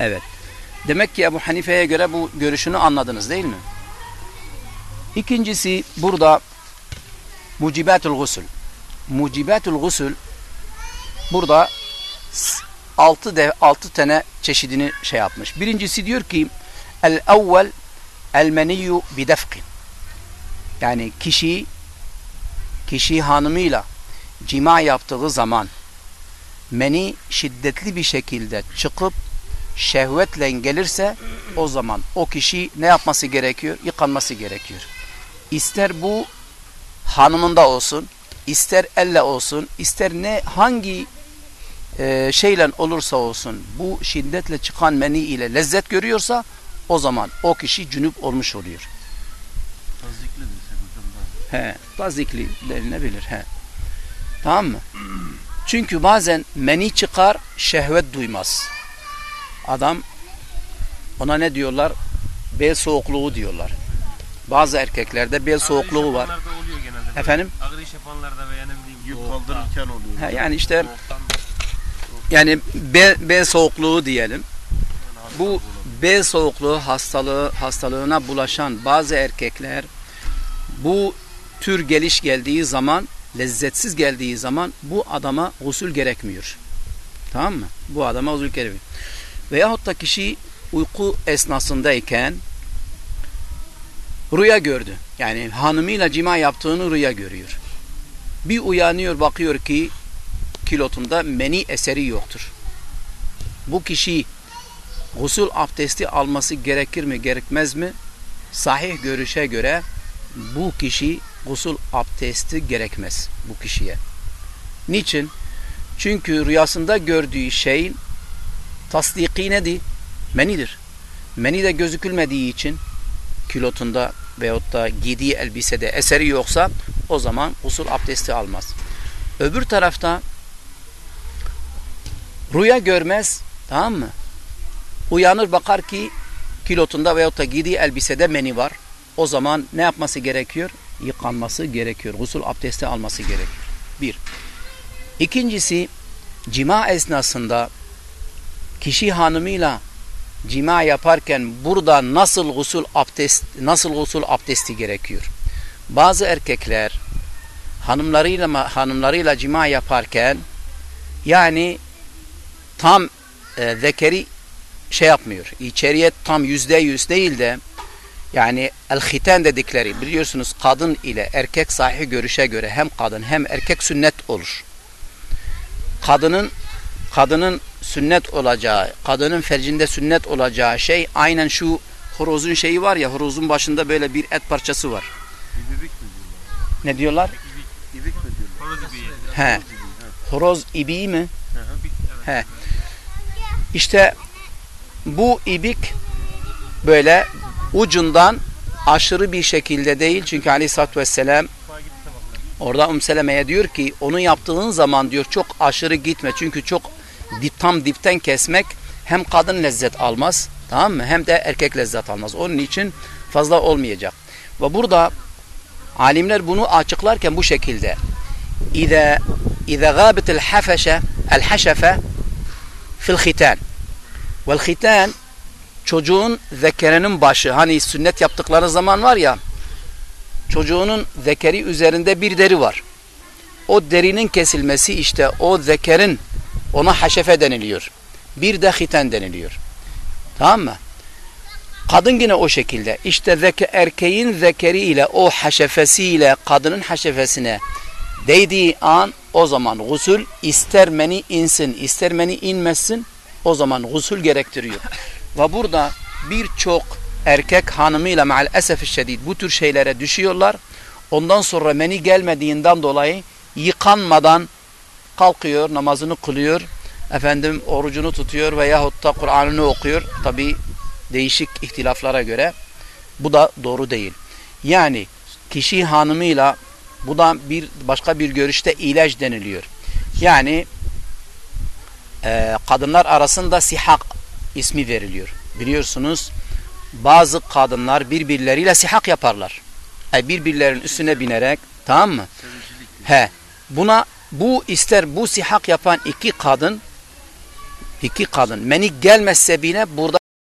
Evet. Demek ki Ebu Hanife'ye göre bu görüşünü anladınız değil mi? İkincisi burada mucibatul gusül. Mucibatul gusül burada altı, de, altı tane çeşidini şey yapmış. Birincisi diyor ki el evvel el meniyyu bidefkin. Yani kişi kişi hanımıyla cima yaptığı zaman meni şiddetli bir şekilde çıkıp şehvetle gelirse o zaman o kişi ne yapması gerekiyor? Yıkanması gerekiyor. İster bu hanımında olsun, ister elle olsun, ister ne hangi e, şeyle olursa olsun bu şiddetle çıkan meni ile lezzet görüyorsa o zaman o kişi cünüp olmuş oluyor. Tazikli desek hocam daha. He, tazikli denilebilir. He. Tamam mı? Çünkü bazen meni çıkar, şehvet duymaz. Adam ona ne diyorlar? Bel soğukluğu diyorlar. Bazı erkeklerde bel soğukluğu var. Oluyor genelde. böyle. Efendim? Ağır iş yapanlarda veya ne bileyim. Yük kaldırırken oluyor. He, yani işte yani bel, bel soğukluğu diyelim. Bu bel soğukluğu hastalığı hastalığına bulaşan bazı erkekler bu tür geliş geldiği zaman lezzetsiz geldiği zaman bu adama gusül gerekmiyor. Tamam mı? Bu adama gusül gerekmiyor. Veyahut da kişi uyku esnasındayken rüya gördü. Yani hanımıyla cima yaptığını rüya görüyor. Bir uyanıyor bakıyor ki kilotunda meni eseri yoktur. Bu kişi gusül abdesti alması gerekir mi gerekmez mi? Sahih görüşe göre bu kişi gusül abdesti gerekmez bu kişiye. Niçin? Çünkü rüyasında gördüğü şeyin tasdiki nedir? Menidir. Meni de gözükülmediği için kilotunda veyahut da giydiği elbisede eseri yoksa o zaman gusül abdesti almaz. Öbür tarafta rüya görmez tamam mı? Uyanır bakar ki kilotunda veyahut da giydiği elbisede meni var. O zaman ne yapması gerekiyor? Yıkanması gerekiyor. Gusül abdesti alması gerekiyor. Bir. İkincisi cima esnasında kişi hanımıyla cima yaparken burada nasıl gusül abdest nasıl gusül abdesti gerekiyor? Bazı erkekler hanımlarıyla hanımlarıyla cima yaparken yani tam e, zekeri şey yapmıyor. İçeriye tam yüzde yüz değil de yani el-hiten dedikleri biliyorsunuz kadın ile erkek sahi görüşe göre hem kadın hem erkek sünnet olur. Kadının kadının sünnet olacağı, kadının fercinde sünnet olacağı şey aynen şu horozun şeyi var ya horozun başında böyle bir et parçası var. İbibik mi diyorlar? Ne diyorlar? İbik mi diyorlar? Horoz gibi. He. Horoz ibiği mi? Hı hı. He. İşte bu ibik böyle ucundan aşırı bir şekilde değil. Çünkü aleyhissalatü vesselam Mutfağa gitti de bakıyor. orada Um Seleme'ye diyor ki onu yaptığın zaman diyor çok aşırı gitme. Çünkü çok dip, tam dipten kesmek hem kadın lezzet almaz tamam mı? Hem de erkek lezzet almaz. Onun için fazla olmayacak. Ve burada alimler bunu açıklarken bu şekilde İza İza gâbet el hafeşe el haşefe fil hitan vel hitan çocuğun zekerinin başı hani sünnet yaptıkları zaman var ya çocuğunun zekeri üzerinde bir deri var. O derinin kesilmesi işte o zekerin ona haşefe deniliyor. Bir de hiten deniliyor. Tamam mı? Kadın yine o şekilde. İşte zeke, erkeğin zekeri ile o haşefesiyle kadının haşefesine değdiği an o zaman gusül ister meni insin ister meni inmesin o zaman gusül gerektiriyor. Ve burada birçok erkek hanımıyla maal esef şiddet bu tür şeylere düşüyorlar. Ondan sonra meni gelmediğinden dolayı yıkanmadan kalkıyor, namazını kılıyor, efendim orucunu tutuyor veyahut da Kur'an'ını okuyor. Tabi değişik ihtilaflara göre bu da doğru değil. Yani kişi hanımıyla bu da bir başka bir görüşte ilaç deniliyor. Yani e, kadınlar arasında sihak ismi veriliyor. Biliyorsunuz bazı kadınlar birbirleriyle sihak yaparlar. E, birbirlerinin üstüne binerek tamam mı? He. Buna bu ister bu sihak yapan iki kadın İki kadın. Meni gelmezse bile burada